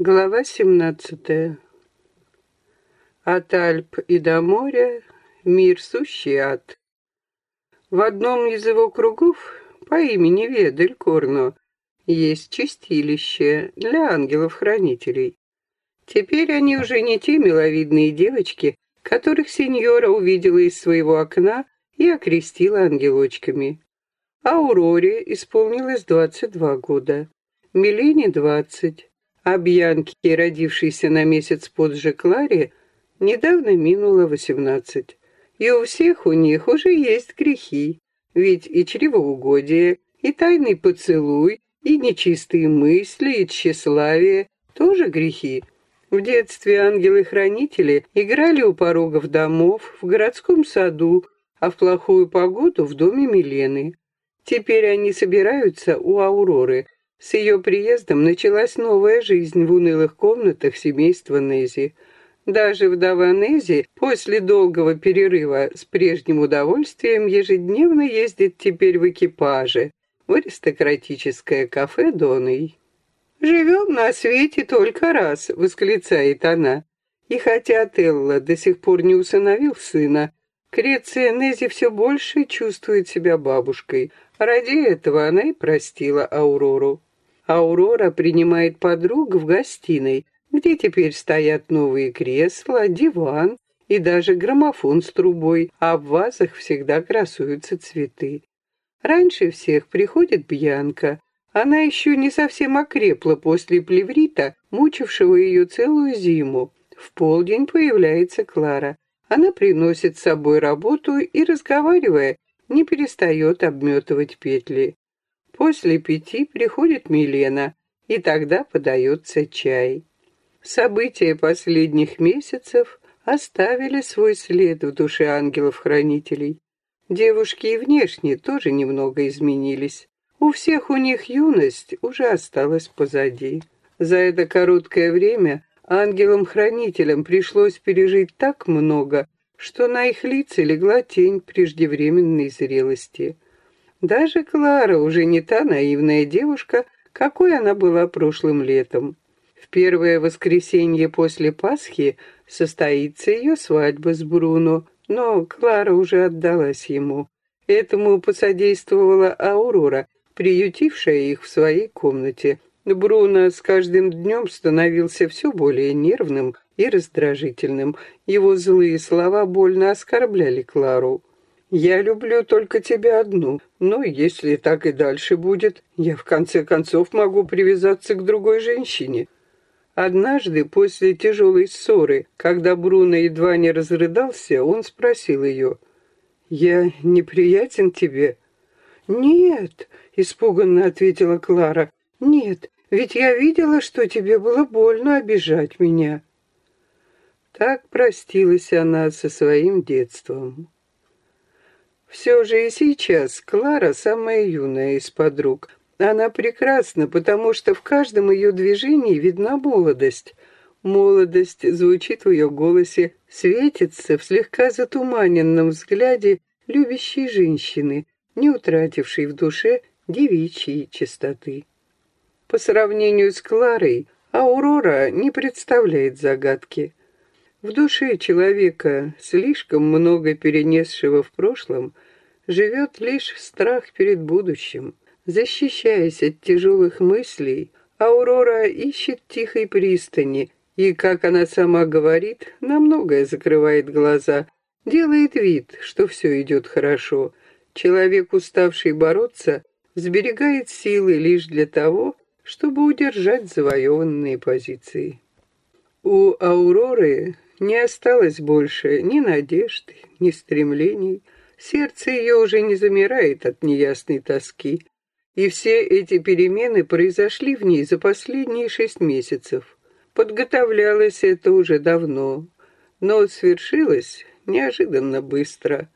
Глава 17. От Альп и до моря мир сущий ад. В одном из его кругов по имени Ведель Корно есть чистилище для ангелов-хранителей. Теперь они уже не те миловидные девочки, которых сеньора увидела из своего окна и окрестила ангелочками. Ауроре исполнилось 22 года, Милене 20, а Бьянке, родившейся на месяц позже Кларе, недавно минуло восемнадцать. И у всех у них уже есть грехи, ведь и чревоугодие, и тайный поцелуй, и нечистые мысли, и тщеславие тоже грехи. В детстве ангелы-хранители играли у порогов домов, в городском саду, а в плохую погоду в доме Милены. Теперь они собираются у Ауроры – с ее приездом началась новая жизнь в унылых комнатах семейства Нези. Даже вдова Нези после долгого перерыва с прежним удовольствием ежедневно ездит теперь в экипаже в аристократическое кафе Доной. «Живем на свете только раз», — восклицает она. И хотя Телла до сих пор не усыновил сына, Креция Нези все больше чувствует себя бабушкой. Ради этого она и простила Аурору. Аурора принимает подруг в гостиной, где теперь стоят новые кресла, диван и даже граммофон с трубой, а в вазах всегда красуются цветы. Раньше всех приходит Бьянка. Она еще не совсем окрепла после плеврита, мучившего ее целую зиму. В полдень появляется Клара. Она приносит с собой работу и, разговаривая, не перестает обметывать петли. После пяти приходит Милена, и тогда подается чай. События последних месяцев оставили свой след в душе ангелов-хранителей. Девушки и внешне тоже немного изменились. У всех у них юность уже осталась позади. За это короткое время ангелам-хранителям пришлось пережить так много, что на их лица легла тень преждевременной зрелости – даже Клара уже не та наивная девушка, какой она была прошлым летом. В первое воскресенье после Пасхи состоится ее свадьба с Бруно, но Клара уже отдалась ему. Этому посодействовала Аурора, приютившая их в своей комнате. Бруно с каждым днем становился все более нервным и раздражительным. Его злые слова больно оскорбляли Клару. Я люблю только тебя одну, но если так и дальше будет, я в конце концов могу привязаться к другой женщине. Однажды, после тяжелой ссоры, когда Бруно едва не разрыдался, он спросил ее, «Я неприятен тебе?» «Нет», — испуганно ответила Клара, «нет, ведь я видела, что тебе было больно обижать меня». Так простилась она со своим детством. Все же и сейчас Клара самая юная из подруг. Она прекрасна, потому что в каждом ее движении видна молодость. Молодость звучит в ее голосе, светится в слегка затуманенном взгляде любящей женщины, не утратившей в душе девичьей чистоты. По сравнению с Кларой, Аурора не представляет загадки. В душе человека, слишком много перенесшего в прошлом, живет лишь страх перед будущим. Защищаясь от тяжелых мыслей, Аурора ищет тихой пристани и, как она сама говорит, на многое закрывает глаза, делает вид, что все идет хорошо. Человек, уставший бороться, сберегает силы лишь для того, чтобы удержать завоеванные позиции. У Ауроры не осталось больше ни надежды, ни стремлений. Сердце ее уже не замирает от неясной тоски. И все эти перемены произошли в ней за последние шесть месяцев. Подготовлялось это уже давно, но свершилось неожиданно быстро.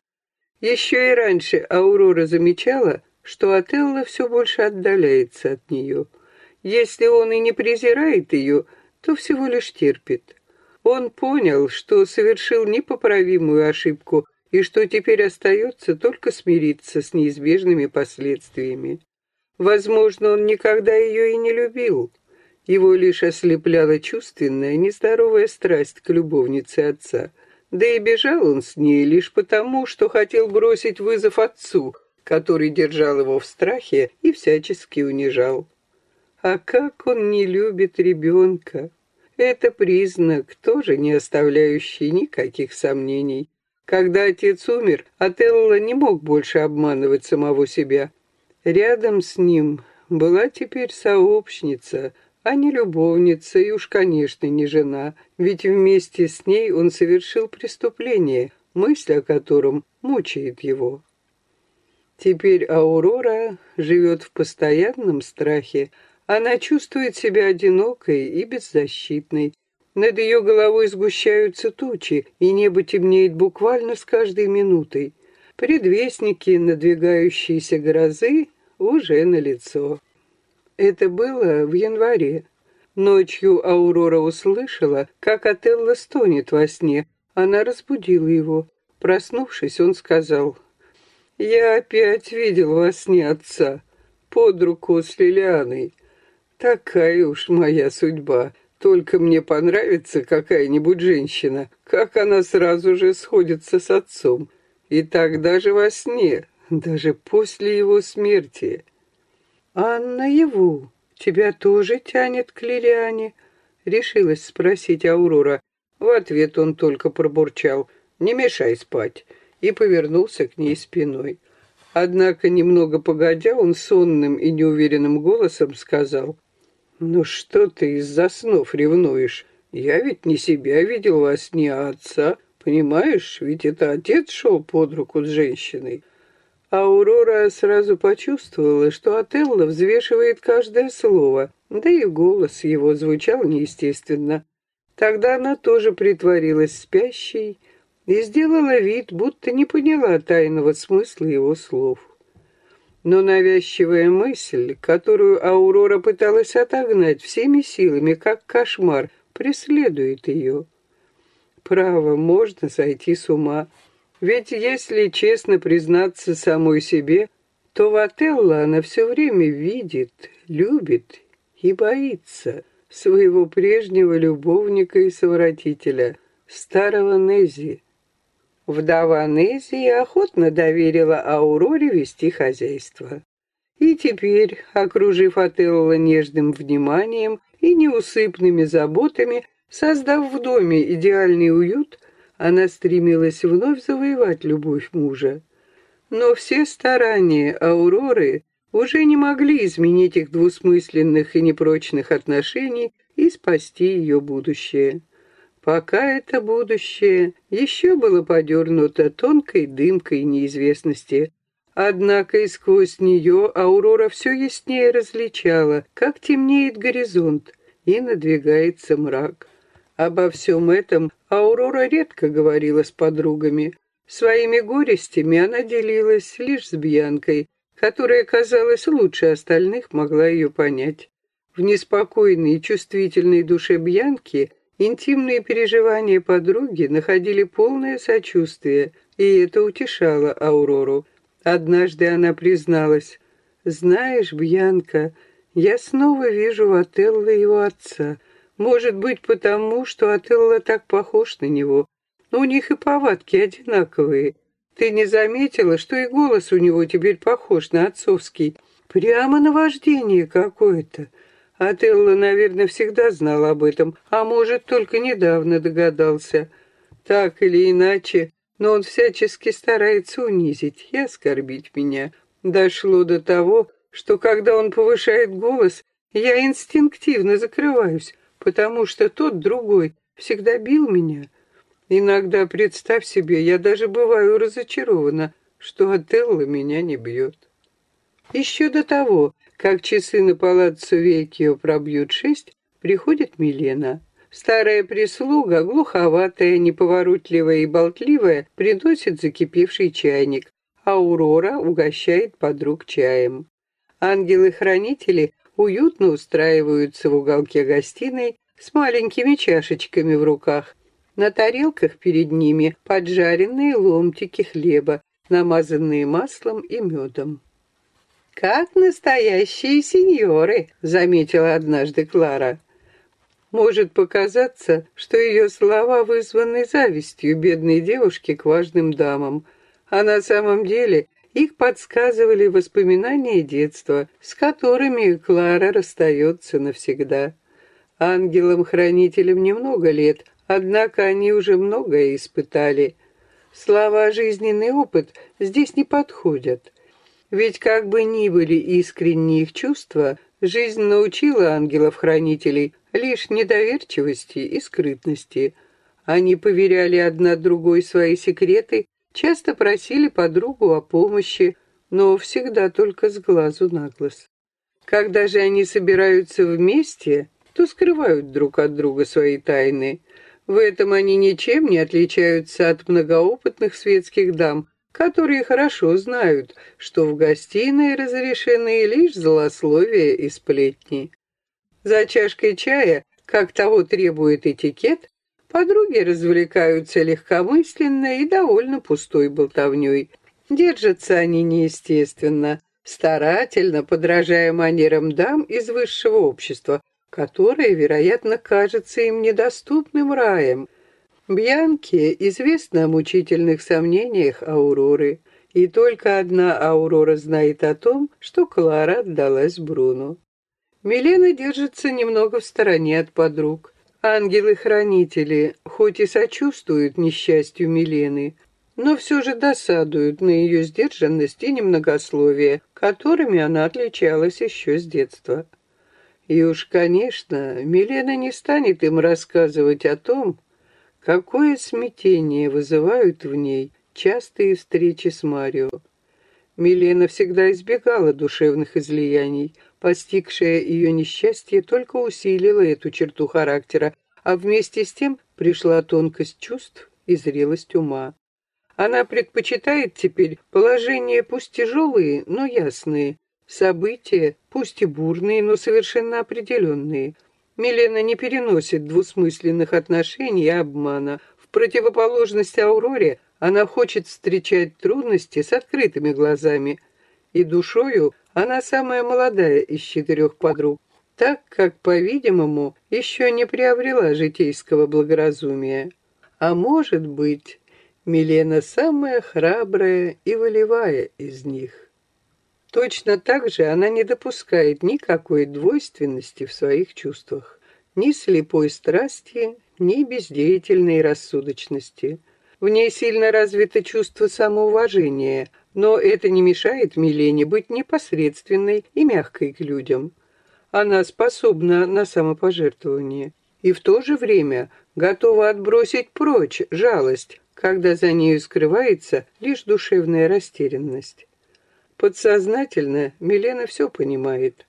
Еще и раньше Аурора замечала, что Отелло все больше отдаляется от нее. Если он и не презирает ее, то всего лишь терпит. Он понял, что совершил непоправимую ошибку и что теперь остается только смириться с неизбежными последствиями. Возможно, он никогда ее и не любил. Его лишь ослепляла чувственная, нездоровая страсть к любовнице отца. Да и бежал он с ней лишь потому, что хотел бросить вызов отцу, который держал его в страхе и всячески унижал. А как он не любит ребенка! Это признак, тоже не оставляющий никаких сомнений. Когда отец умер, Отелло не мог больше обманывать самого себя. Рядом с ним была теперь сообщница, а не любовница и уж, конечно, не жена, ведь вместе с ней он совершил преступление, мысль о котором мучает его. Теперь Аурора живет в постоянном страхе. Она чувствует себя одинокой и беззащитной. Над ее головой сгущаются тучи, и небо темнеет буквально с каждой минутой. Предвестники надвигающейся грозы уже налицо. Это было в январе. Ночью Аурора услышала, как Отелло стонет во сне. Она разбудила его. Проснувшись, он сказал, «Я опять видел во сне отца, под руку с Лилианой. Такая уж моя судьба. Только мне понравится какая-нибудь женщина, как она сразу же сходится с отцом. И так даже во сне, даже после его смерти. «Анна Еву, тебя тоже тянет к Лилиане?» — решилась спросить Аурора. В ответ он только пробурчал «Не мешай спать» и повернулся к ней спиной. Однако, немного погодя, он сонным и неуверенным голосом сказал «Ну что ты из-за снов ревнуешь? Я ведь не себя видел во сне, а отца. Понимаешь, ведь это отец шел под руку с женщиной». Аурора сразу почувствовала, что Отелло взвешивает каждое слово, да и голос его звучал неестественно. Тогда она тоже притворилась спящей и сделала вид, будто не поняла тайного смысла его слов. Но навязчивая мысль, которую Аурора пыталась отогнать всеми силами, как кошмар, преследует ее. Право, можно сойти с ума. Ведь если честно признаться самой себе, то в Отелло она все время видит, любит и боится своего прежнего любовника и совратителя, старого Нези. Вдова Нези охотно доверила Ауроре вести хозяйство. И теперь, окружив Отелло нежным вниманием и неусыпными заботами, создав в доме идеальный уют, она стремилась вновь завоевать любовь мужа. Но все старания Ауроры уже не могли изменить их двусмысленных и непрочных отношений и спасти ее будущее пока это будущее еще было подернуто тонкой дымкой неизвестности. Однако и сквозь нее Аурора все яснее различала, как темнеет горизонт и надвигается мрак. Обо всем этом Аурора редко говорила с подругами. Своими горестями она делилась лишь с Бьянкой, которая, казалось, лучше остальных могла ее понять. В неспокойной и чувствительной душе Бьянки – Интимные переживания подруги находили полное сочувствие, и это утешало Аурору. Однажды она призналась, «Знаешь, Бьянка, я снова вижу в Отелло его отца. Может быть, потому, что Отелло так похож на него. Но у них и повадки одинаковые. Ты не заметила, что и голос у него теперь похож на отцовский? Прямо наваждение какое-то. Отелло, наверное, всегда знал об этом, а может, только недавно догадался. Так или иначе, но он всячески старается унизить и оскорбить меня. Дошло до того, что когда он повышает голос, я инстинктивно закрываюсь, потому что тот другой всегда бил меня. Иногда, представь себе, я даже бываю разочарована, что Отелло меня не бьет. Еще до того, как часы на палаццо Векио пробьют шесть, приходит Милена. Старая прислуга, глуховатая, неповоротливая и болтливая, приносит закипевший чайник. Аурора угощает подруг чаем. Ангелы-хранители уютно устраиваются в уголке гостиной с маленькими чашечками в руках. На тарелках перед ними поджаренные ломтики хлеба, намазанные маслом и медом. «Как настоящие сеньоры», — заметила однажды Клара. Может показаться, что ее слова вызваны завистью бедной девушки к важным дамам, а на самом деле их подсказывали воспоминания детства, с которыми Клара расстается навсегда. Ангелам-хранителям немного лет, однако они уже многое испытали. Слова «жизненный опыт» здесь не подходят. Ведь как бы ни были искренние их чувства, жизнь научила ангелов-хранителей лишь недоверчивости и скрытности. Они поверяли одна другой свои секреты, часто просили подругу о помощи, но всегда только с глазу на глаз. Когда же они собираются вместе, то скрывают друг от друга свои тайны. В этом они ничем не отличаются от многоопытных светских дам, которые хорошо знают, что в гостиной разрешены лишь злословия и сплетни. За чашкой чая, как того требует этикет, подруги развлекаются легкомысленно и довольно пустой болтовней. Держатся они неестественно, старательно подражая манерам дам из высшего общества, которое, вероятно, кажется им недоступным раем. Бьянке известно о мучительных сомнениях Ауроры, и только одна Аурора знает о том, что Клара отдалась Бруну. Милена держится немного в стороне от подруг. Ангелы-хранители, хоть и сочувствуют несчастью Милены, но все же досадуют на ее сдержанность и немногословие, которыми она отличалась еще с детства. И уж, конечно, Милена не станет им рассказывать о том, какое смятение вызывают в ней частые встречи с Марио. Милена всегда избегала душевных излияний, Постигшее ее несчастье только усилило эту черту характера, а вместе с тем пришла тонкость чувств и зрелость ума. Она предпочитает теперь положения пусть тяжелые, но ясные, события пусть и бурные, но совершенно определенные. Милена не переносит двусмысленных отношений и обмана. В противоположность Ауроре она хочет встречать трудности с открытыми глазами и душою она самая молодая из четырех подруг, так как, по-видимому, еще не приобрела житейского благоразумия. А может быть, Милена самая храбрая и волевая из них. Точно так же она не допускает никакой двойственности в своих чувствах, ни слепой страсти, ни бездеятельной рассудочности. В ней сильно развито чувство самоуважения – но это не мешает Милене быть непосредственной и мягкой к людям. Она способна на самопожертвование и в то же время готова отбросить прочь жалость, когда за нею скрывается лишь душевная растерянность. Подсознательно Милена все понимает.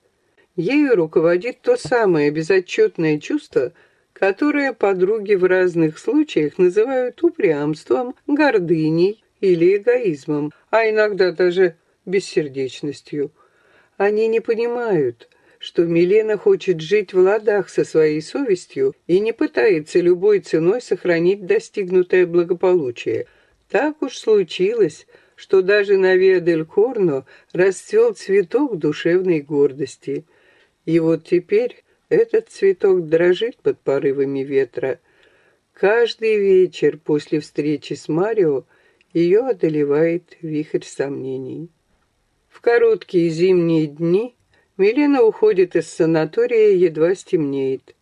Ею руководит то самое безотчетное чувство, которое подруги в разных случаях называют упрямством, гордыней, или эгоизмом, а иногда даже бессердечностью. Они не понимают, что Милена хочет жить в ладах со своей совестью и не пытается любой ценой сохранить достигнутое благополучие. Так уж случилось, что даже на Виа-дель-Корно расцвел цветок душевной гордости. И вот теперь этот цветок дрожит под порывами ветра. Каждый вечер после встречи с Марио ее одолевает вихрь сомнений. В короткие зимние дни Милена уходит из санатория, едва стемнеет.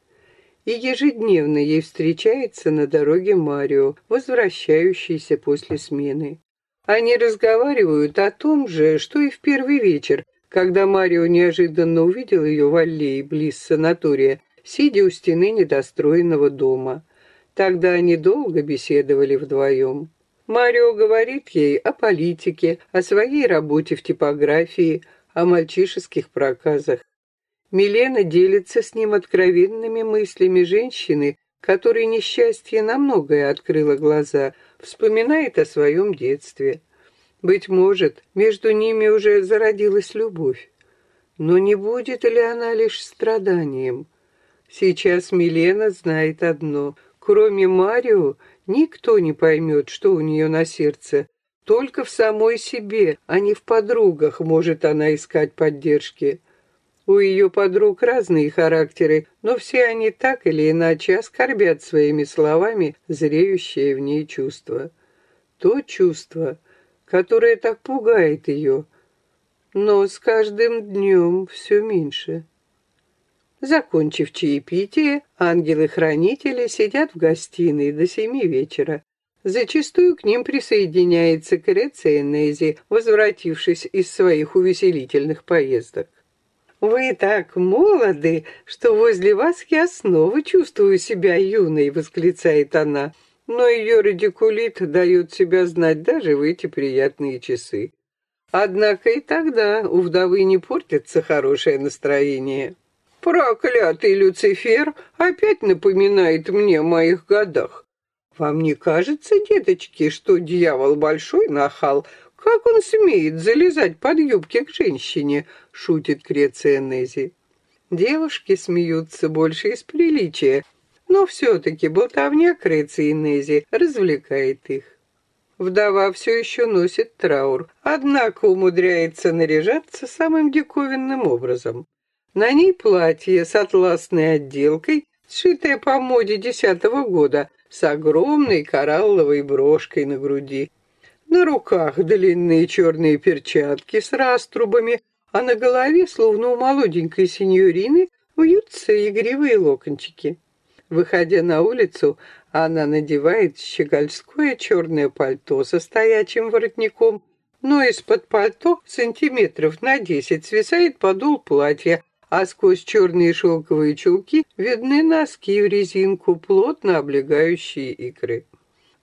И ежедневно ей встречается на дороге Марио, возвращающийся после смены. Они разговаривают о том же, что и в первый вечер, когда Марио неожиданно увидел ее в аллее близ санатория, сидя у стены недостроенного дома. Тогда они долго беседовали вдвоем. Марио говорит ей о политике, о своей работе в типографии, о мальчишеских проказах. Милена делится с ним откровенными мыслями женщины, которой несчастье на многое открыло глаза, вспоминает о своем детстве. Быть может, между ними уже зародилась любовь. Но не будет ли она лишь страданием? Сейчас Милена знает одно. Кроме Марио, Никто не поймет, что у нее на сердце. Только в самой себе, а не в подругах может она искать поддержки. У ее подруг разные характеры, но все они так или иначе оскорбят своими словами зреющее в ней чувство. То чувство, которое так пугает ее, но с каждым днем все меньше. Закончив чаепитие, ангелы-хранители сидят в гостиной до семи вечера. Зачастую к ним присоединяется Креция Нези, возвратившись из своих увеселительных поездок. «Вы так молоды, что возле вас я снова чувствую себя юной», — восклицает она. Но ее радикулит дает себя знать даже в эти приятные часы. Однако и тогда у вдовы не портится хорошее настроение. «Проклятый Люцифер опять напоминает мне о моих годах. Вам не кажется, деточки, что дьявол большой нахал? Как он смеет залезать под юбки к женщине?» — шутит Креция Нези. Девушки смеются больше из приличия, но все-таки болтовня Креции Нези развлекает их. Вдова все еще носит траур, однако умудряется наряжаться самым диковинным образом. На ней платье с атласной отделкой, сшитое по моде десятого года, с огромной коралловой брошкой на груди. На руках длинные черные перчатки с раструбами, а на голове, словно у молоденькой сеньорины, вьются игривые локончики. Выходя на улицу, она надевает щегольское черное пальто со стоячим воротником, но из-под пальто сантиметров на десять свисает подол платья, а сквозь черные шелковые чулки видны носки в резинку, плотно облегающие икры.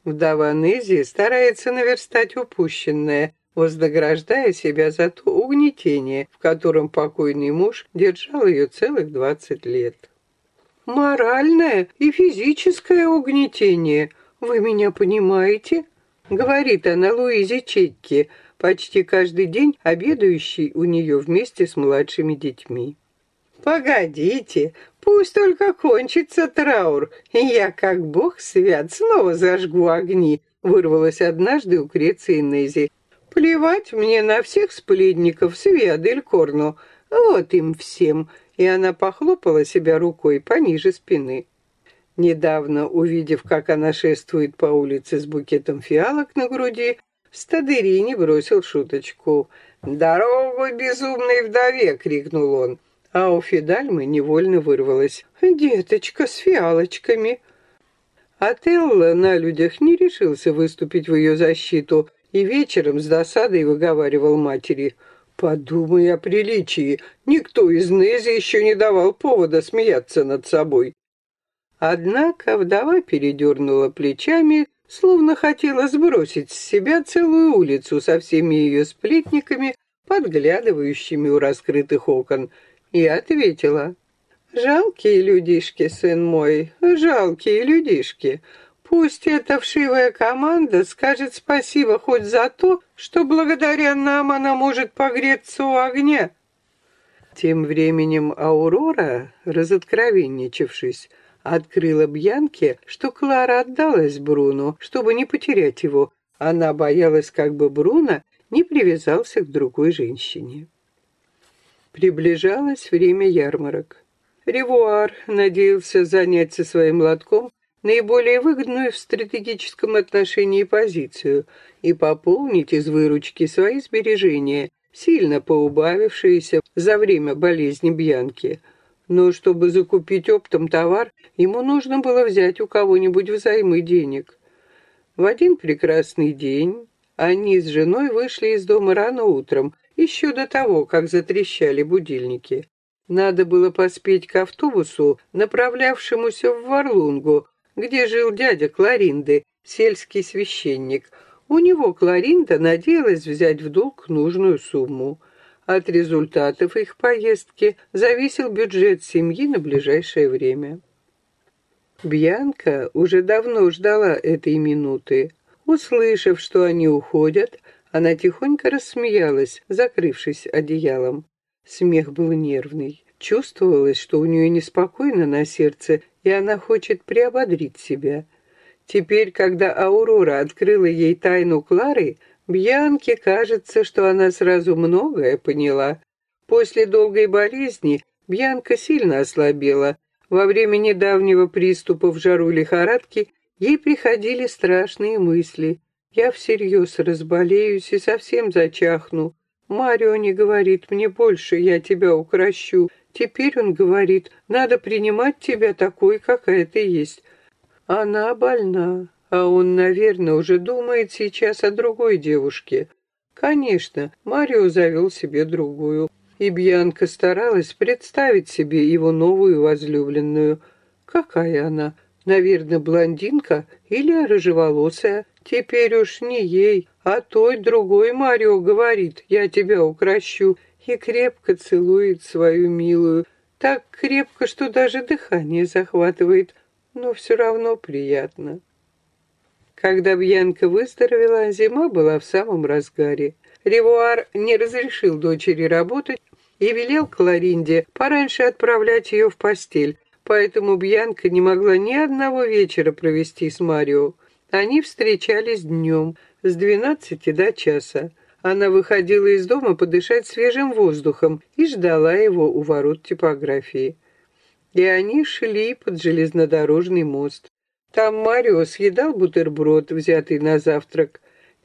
Вдова Нези старается наверстать упущенное, вознаграждая себя за то угнетение, в котором покойный муж держал ее целых двадцать лет. Моральное и физическое угнетение. Вы меня понимаете? Говорит она Луизе Чекки, почти каждый день обедающей у нее вместе с младшими детьми. «Погодите, пусть только кончится траур, и я, как бог свят, снова зажгу огни», вырвалась однажды у Креции Нези. «Плевать мне на всех сплетников с Виадель вот им всем, и она похлопала себя рукой пониже спины. Недавно, увидев, как она шествует по улице с букетом фиалок на груди, Стадерини бросил шуточку. «Дорогу безумной вдове!» — крикнул он. А у Фидальмы невольно вырвалась. «Деточка с фиалочками!» Отелло на людях не решился выступить в ее защиту и вечером с досадой выговаривал матери — Подумай о приличии. Никто из Нези еще не давал повода смеяться над собой. Однако вдова передернула плечами, словно хотела сбросить с себя целую улицу со всеми ее сплетниками, подглядывающими у раскрытых окон, и ответила. «Жалкие людишки, сын мой, жалкие людишки. Пусть эта вшивая команда скажет спасибо хоть за то, что благодаря нам она может погреться у огня. Тем временем Аурора, разоткровенничавшись, открыла Бьянке, что Клара отдалась Бруну, чтобы не потерять его. Она боялась, как бы Бруно не привязался к другой женщине. Приближалось время ярмарок. Ревуар надеялся заняться своим лотком наиболее выгодную в стратегическом отношении позицию и пополнить из выручки свои сбережения, сильно поубавившиеся за время болезни Бьянки. Но чтобы закупить оптом товар, ему нужно было взять у кого-нибудь взаймы денег. В один прекрасный день они с женой вышли из дома рано утром, еще до того, как затрещали будильники. Надо было поспеть к автобусу, направлявшемуся в Варлунгу, где жил дядя Кларинды, сельский священник. У него Кларинда надеялась взять в долг нужную сумму. От результатов их поездки зависел бюджет семьи на ближайшее время. Бьянка уже давно ждала этой минуты. Услышав, что они уходят, она тихонько рассмеялась, закрывшись одеялом. Смех был нервный. Чувствовалось, что у нее неспокойно на сердце, и она хочет приободрить себя. Теперь, когда Аурора открыла ей тайну Клары, Бьянке кажется, что она сразу многое поняла. После долгой болезни Бьянка сильно ослабела. Во время недавнего приступа в жару лихорадки ей приходили страшные мысли. Я всерьез разболеюсь и совсем зачахну. Марио не говорит мне больше, я тебя укращу. Теперь он говорит, надо принимать тебя такой, какая ты есть. Она больна, а он, наверное, уже думает сейчас о другой девушке. Конечно, Марио завел себе другую и Бьянка старалась представить себе его новую возлюбленную. Какая она? Наверное, блондинка или рыжеволосая? Теперь уж не ей, а той другой Марио говорит, я тебя укращу, и крепко целует свою милую. Так крепко, что даже дыхание захватывает, но все равно приятно. Когда Бьянка выздоровела, зима была в самом разгаре. Ревуар не разрешил дочери работать и велел Кларинде пораньше отправлять ее в постель, поэтому Бьянка не могла ни одного вечера провести с Марио. Они встречались днем, с двенадцати до часа. Она выходила из дома подышать свежим воздухом и ждала его у ворот типографии. И они шли под железнодорожный мост. Там Марио съедал бутерброд, взятый на завтрак,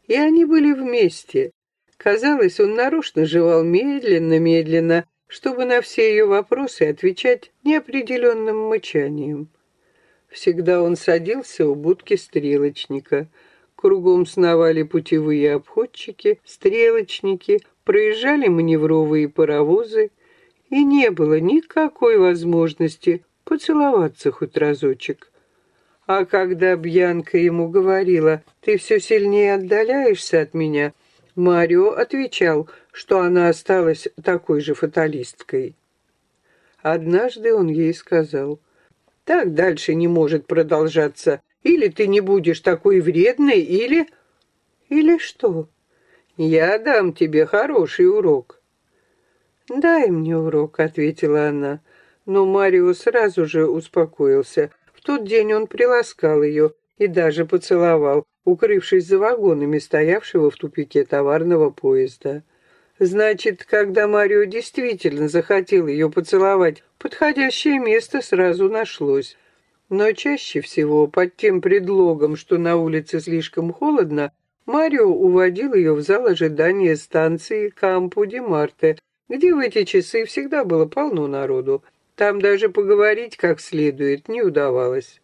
и они были вместе. Казалось, он нарочно жевал медленно-медленно, чтобы на все ее вопросы отвечать неопределенным мычанием. Всегда он садился у будки стрелочника. Кругом сновали путевые обходчики, стрелочники, проезжали маневровые паровозы, и не было никакой возможности поцеловаться хоть разочек. А когда Бьянка ему говорила, «Ты все сильнее отдаляешься от меня», Марио отвечал, что она осталась такой же фаталисткой. Однажды он ей сказал, «Так дальше не может продолжаться. Или ты не будешь такой вредной, или...» «Или что?» «Я дам тебе хороший урок». «Дай мне урок», — ответила она. Но Марио сразу же успокоился. В тот день он приласкал ее и даже поцеловал, укрывшись за вагонами стоявшего в тупике товарного поезда. Значит, когда Марио действительно захотел ее поцеловать, подходящее место сразу нашлось. Но чаще всего под тем предлогом, что на улице слишком холодно, Марио уводил ее в зал ожидания станции Кампу-де-Марте, где в эти часы всегда было полно народу. Там даже поговорить как следует не удавалось.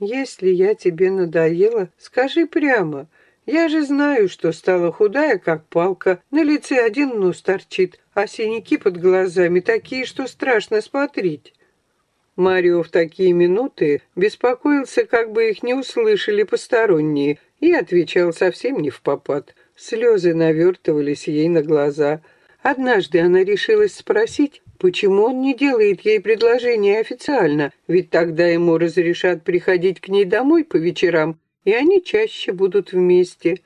Если я тебе надоела, скажи прямо. Я же знаю, что стала худая, как палка, на лице один нос торчит, а синяки под глазами такие, что страшно смотреть. Марио в такие минуты беспокоился, как бы их не услышали посторонние, и отвечал совсем не в попад. Слезы навертывались ей на глаза. Однажды она решилась спросить, Почему он не делает ей предложение официально? Ведь тогда ему разрешат приходить к ней домой по вечерам, и они чаще будут вместе.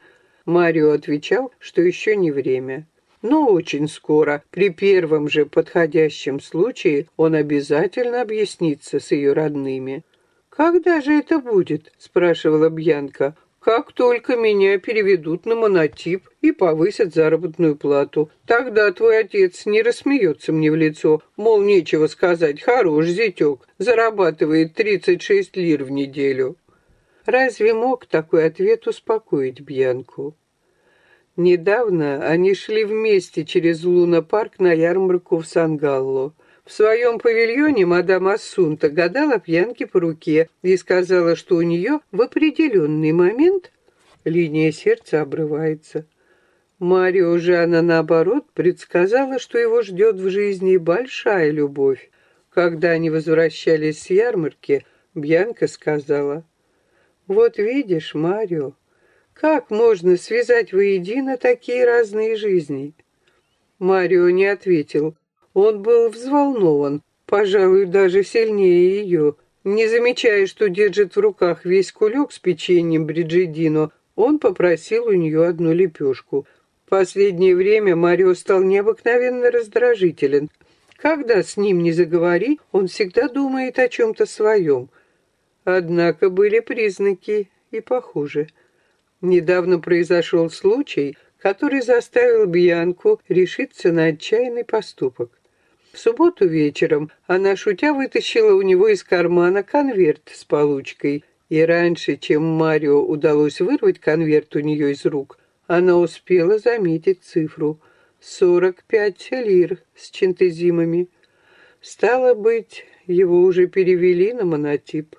Марио отвечал, что еще не время. Но очень скоро, при первом же подходящем случае, он обязательно объяснится с ее родными. «Когда же это будет?» – спрашивала Бьянка. Как только меня переведут на монотип и повысят заработную плату, тогда твой отец не рассмеется мне в лицо, мол, нечего сказать, хорош зятек, зарабатывает 36 лир в неделю. Разве мог такой ответ успокоить Бьянку? Недавно они шли вместе через Луна-парк на ярмарку в Сан-Галло. В своем павильоне мадам Ассунта гадала пьянке по руке и сказала, что у нее в определенный момент линия сердца обрывается. Марио же она, наоборот, предсказала, что его ждет в жизни большая любовь. Когда они возвращались с ярмарки, Бьянка сказала, «Вот видишь, Марио, как можно связать воедино такие разные жизни?» Марио не ответил, он был взволнован, пожалуй, даже сильнее ее. Не замечая, что держит в руках весь кулек с печеньем Бриджидино, он попросил у нее одну лепешку. В последнее время Марио стал необыкновенно раздражителен. Когда с ним не заговори, он всегда думает о чем-то своем. Однако были признаки и похуже. Недавно произошел случай, который заставил Бьянку решиться на отчаянный поступок. В субботу вечером она, шутя, вытащила у него из кармана конверт с получкой, и раньше, чем Марио удалось вырвать конверт у нее из рук, она успела заметить цифру — 45 лир с чентезимами. Стало быть, его уже перевели на монотип.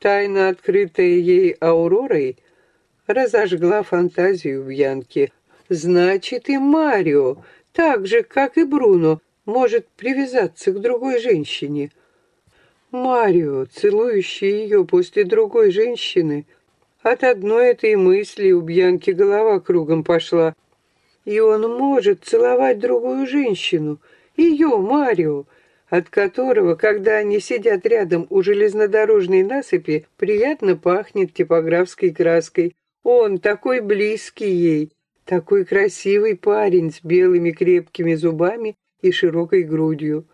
Тайна, открытая ей Ауророй, разожгла фантазию в Янке. Значит, и Марио, так же, как и Бруно, может привязаться к другой женщине. Марио, целующий ее после другой женщины. От одной этой мысли у Бьянки голова кругом пошла. И он может целовать другую женщину, ее, Марио, от которого, когда они сидят рядом у железнодорожной насыпи, приятно пахнет типографской краской. Он такой близкий ей, такой красивый парень с белыми крепкими зубами и широкой грудью.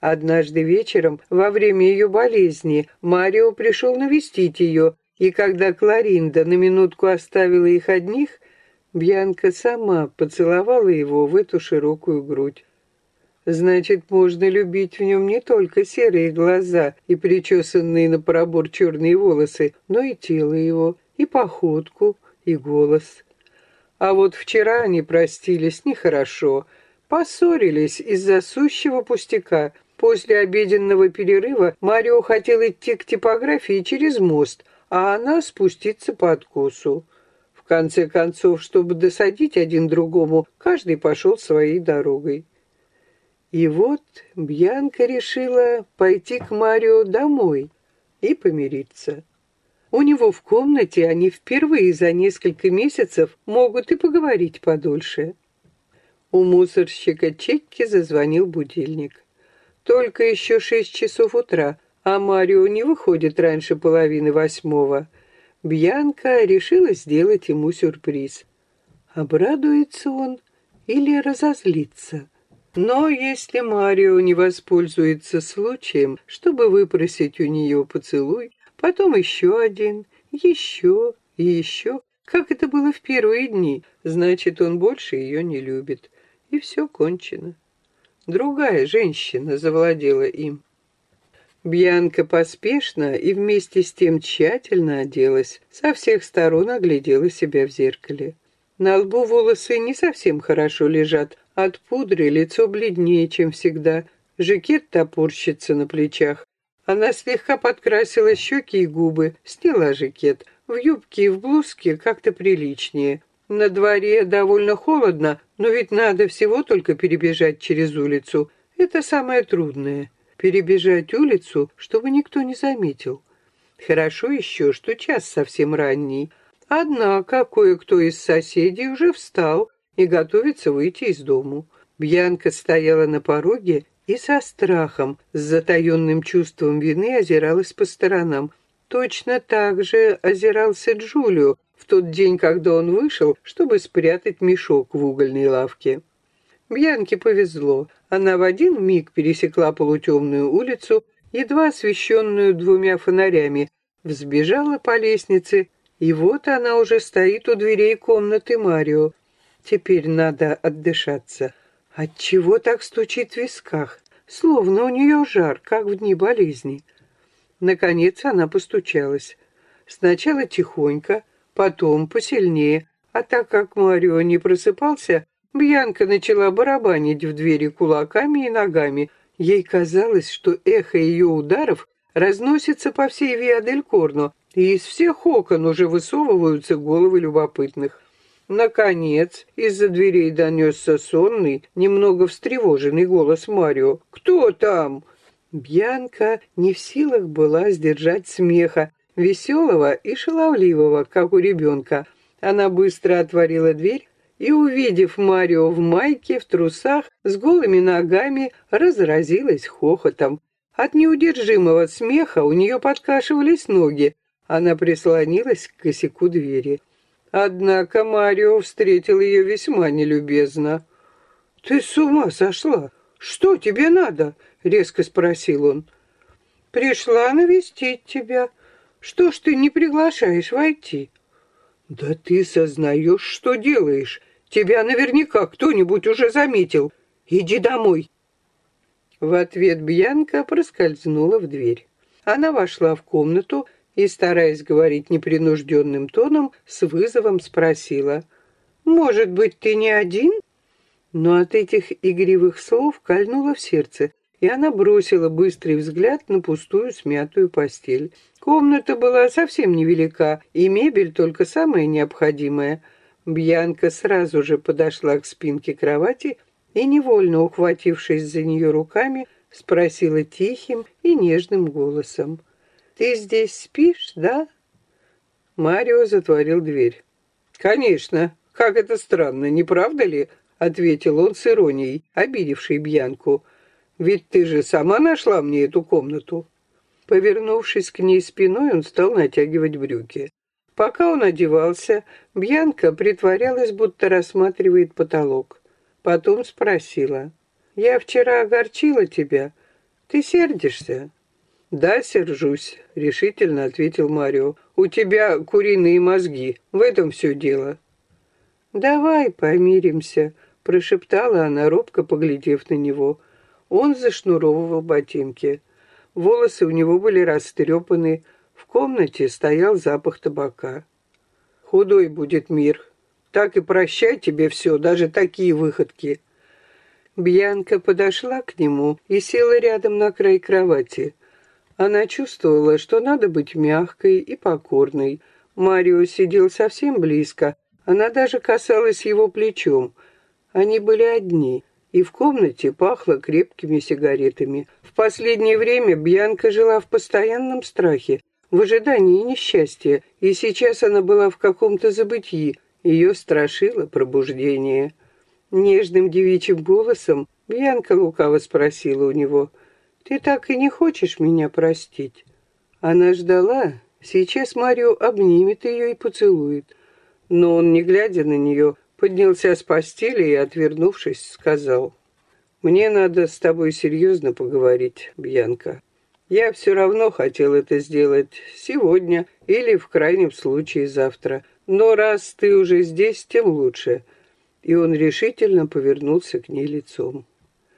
Однажды вечером, во время ее болезни, Марио пришел навестить ее, и когда Кларинда на минутку оставила их одних, Бьянка сама поцеловала его в эту широкую грудь. Значит, можно любить в нем не только серые глаза и причесанные на пробор черные волосы, но и тело его, и походку, и голос. А вот вчера они простились нехорошо, поссорились из-за сущего пустяка. После обеденного перерыва Марио хотел идти к типографии через мост, а она спуститься по откосу. В конце концов, чтобы досадить один другому, каждый пошел своей дорогой. И вот Бьянка решила пойти к Марио домой и помириться. У него в комнате они впервые за несколько месяцев могут и поговорить подольше. У мусорщика Чекки зазвонил будильник. Только еще шесть часов утра, а Марио не выходит раньше половины восьмого. Бьянка решила сделать ему сюрприз. Обрадуется он или разозлится? Но если Марио не воспользуется случаем, чтобы выпросить у нее поцелуй, потом еще один, еще и еще, как это было в первые дни, значит, он больше ее не любит. И все кончено. Другая женщина завладела им. Бьянка поспешно и вместе с тем тщательно оделась, со всех сторон оглядела себя в зеркале. На лбу волосы не совсем хорошо лежат, от пудры лицо бледнее, чем всегда. Жакет топорщится на плечах. Она слегка подкрасила щеки и губы, сняла жакет. В юбке и в блузке как-то приличнее. На дворе довольно холодно, но ведь надо всего только перебежать через улицу. Это самое трудное. Перебежать улицу, чтобы никто не заметил. Хорошо еще, что час совсем ранний. Однако кое-кто из соседей уже встал и готовится выйти из дому. Бьянка стояла на пороге и со страхом, с затаенным чувством вины озиралась по сторонам. Точно так же озирался Джулио в тот день, когда он вышел, чтобы спрятать мешок в угольной лавке. Бьянке повезло. Она в один миг пересекла полутемную улицу, едва освещенную двумя фонарями, взбежала по лестнице, и вот она уже стоит у дверей комнаты Марио. Теперь надо отдышаться. Отчего так стучит в висках? Словно у нее жар, как в дни болезни. Наконец она постучалась. Сначала тихонько, потом посильнее. А так как Марио не просыпался, Бьянка начала барабанить в двери кулаками и ногами. Ей казалось, что эхо ее ударов разносится по всей Виадель-Корно, и из всех окон уже высовываются головы любопытных. Наконец, из-за дверей донесся сонный, немного встревоженный голос Марио. «Кто там?» Бьянка не в силах была сдержать смеха, веселого и шаловливого, как у ребенка. Она быстро отворила дверь и, увидев Марио в майке, в трусах, с голыми ногами, разразилась хохотом. От неудержимого смеха у нее подкашивались ноги. Она прислонилась к косяку двери. Однако Марио встретил ее весьма нелюбезно. «Ты с ума сошла? Что тебе надо?» — резко спросил он. «Пришла навестить тебя. Что ж ты не приглашаешь войти?» «Да ты сознаешь, что делаешь? Тебя наверняка кто-нибудь уже заметил. Иди домой!» В ответ Бьянка проскользнула в дверь. Она вошла в комнату и, стараясь говорить непринужденным тоном, с вызовом спросила, «Может быть, ты не один?» Но от этих игривых слов кольнуло в сердце, и она бросила быстрый взгляд на пустую смятую постель. Комната была совсем невелика, и мебель только самая необходимая. Бьянка сразу же подошла к спинке кровати и, невольно ухватившись за нее руками, спросила тихим и нежным голосом. «Ты здесь спишь, да?» Марио затворил дверь. «Конечно. Как это странно, не правда ли?» ответил он с иронией, обидевший Бьянку. «Ведь ты же сама нашла мне эту комнату». Повернувшись к ней спиной, он стал натягивать брюки. Пока он одевался, Бьянка притворялась, будто рассматривает потолок. Потом спросила. «Я вчера огорчила тебя. Ты сердишься?» «Да, сержусь», — решительно ответил Марио. «У тебя куриные мозги. В этом все дело». «Давай помиримся», — прошептала она, робко поглядев на него. Он зашнуровывал ботинки. Волосы у него были растрепаны. В комнате стоял запах табака. «Худой будет мир. Так и прощай тебе все, даже такие выходки». Бьянка подошла к нему и села рядом на край кровати. Она чувствовала, что надо быть мягкой и покорной. Марио сидел совсем близко. Она даже касалась его плечом. Они были одни, и в комнате пахло крепкими сигаретами. В последнее время Бьянка жила в постоянном страхе, в ожидании несчастья, и сейчас она была в каком-то забытии. Ее страшило пробуждение. Нежным девичьим голосом Бьянка лукаво спросила у него — ты так и не хочешь меня простить?» Она ждала. Сейчас Марио обнимет ее и поцелует. Но он, не глядя на нее, поднялся с постели и, отвернувшись, сказал, «Мне надо с тобой серьезно поговорить, Бьянка. Я все равно хотел это сделать сегодня или, в крайнем случае, завтра. Но раз ты уже здесь, тем лучше». И он решительно повернулся к ней лицом.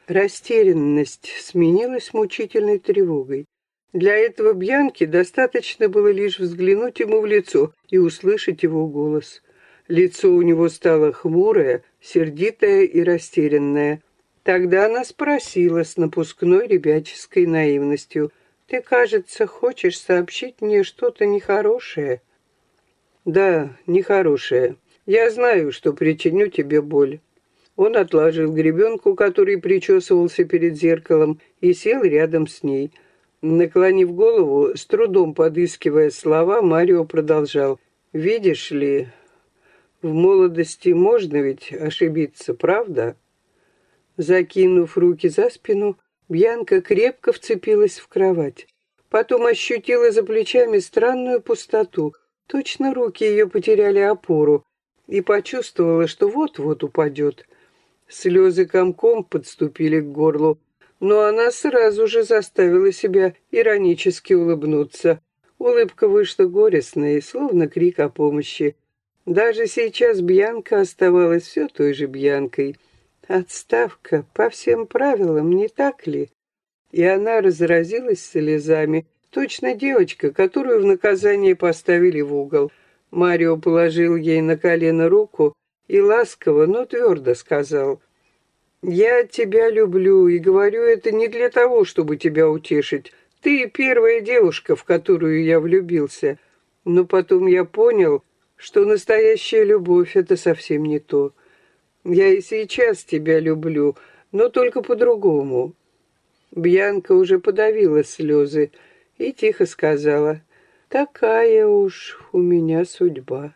Растерянность сменилась мучительной тревогой. Для этого Бьянки достаточно было лишь взглянуть ему в лицо и услышать его голос. Лицо у него стало хмурое, сердитое и растерянное. Тогда она спросила с напускной ребяческой наивностью, «Ты, кажется, хочешь сообщить мне что-то нехорошее?» «Да, нехорошее. Я знаю, что причиню тебе боль. Он отложил гребенку, который причесывался перед зеркалом, и сел рядом с ней. Наклонив голову, с трудом подыскивая слова, Марио продолжал. «Видишь ли, в молодости можно ведь ошибиться, правда?» Закинув руки за спину, Бьянка крепко вцепилась в кровать. Потом ощутила за плечами странную пустоту. Точно руки ее потеряли опору и почувствовала, что вот-вот упадет. Слезы комком подступили к горлу, но она сразу же заставила себя иронически улыбнуться. Улыбка вышла горестной, словно крик о помощи. Даже сейчас Бьянка оставалась все той же Бьянкой. Отставка по всем правилам, не так ли? И она разразилась слезами. Точно девочка, которую в наказание поставили в угол. Марио положил ей на колено руку и ласково, но твердо сказал, «Я тебя люблю и говорю это не для того, чтобы тебя утешить. Ты первая девушка, в которую я влюбился. Но потом я понял, что настоящая любовь — это совсем не то. Я и сейчас тебя люблю, но только по-другому». Бьянка уже подавила слезы и тихо сказала, «Такая уж у меня судьба».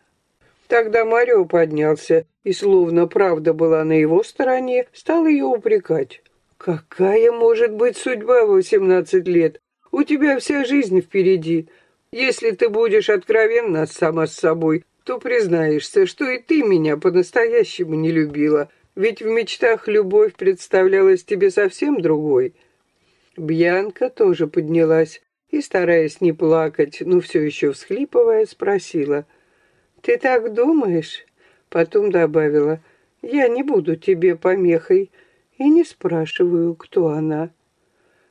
Тогда Марио поднялся и, словно правда была на его стороне, стал ее упрекать. «Какая может быть судьба в восемнадцать лет? У тебя вся жизнь впереди. Если ты будешь откровенна сама с собой, то признаешься, что и ты меня по-настоящему не любила, ведь в мечтах любовь представлялась тебе совсем другой». Бьянка тоже поднялась и, стараясь не плакать, но все еще всхлипывая, спросила — «Ты так думаешь?» Потом добавила, «Я не буду тебе помехой и не спрашиваю, кто она».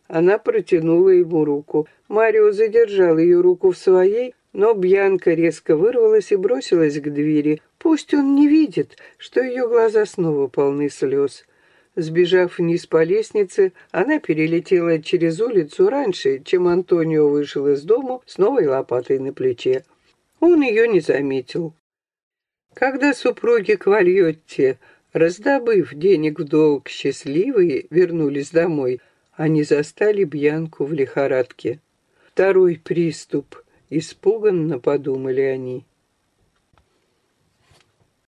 Она протянула ему руку. Марио задержал ее руку в своей, но Бьянка резко вырвалась и бросилась к двери. Пусть он не видит, что ее глаза снова полны слез. Сбежав вниз по лестнице, она перелетела через улицу раньше, чем Антонио вышел из дому с новой лопатой на плече. Он ее не заметил. Когда супруги Квальотти, раздобыв денег в долг счастливые, вернулись домой, они застали Бьянку в лихорадке. Второй приступ, испуганно подумали они.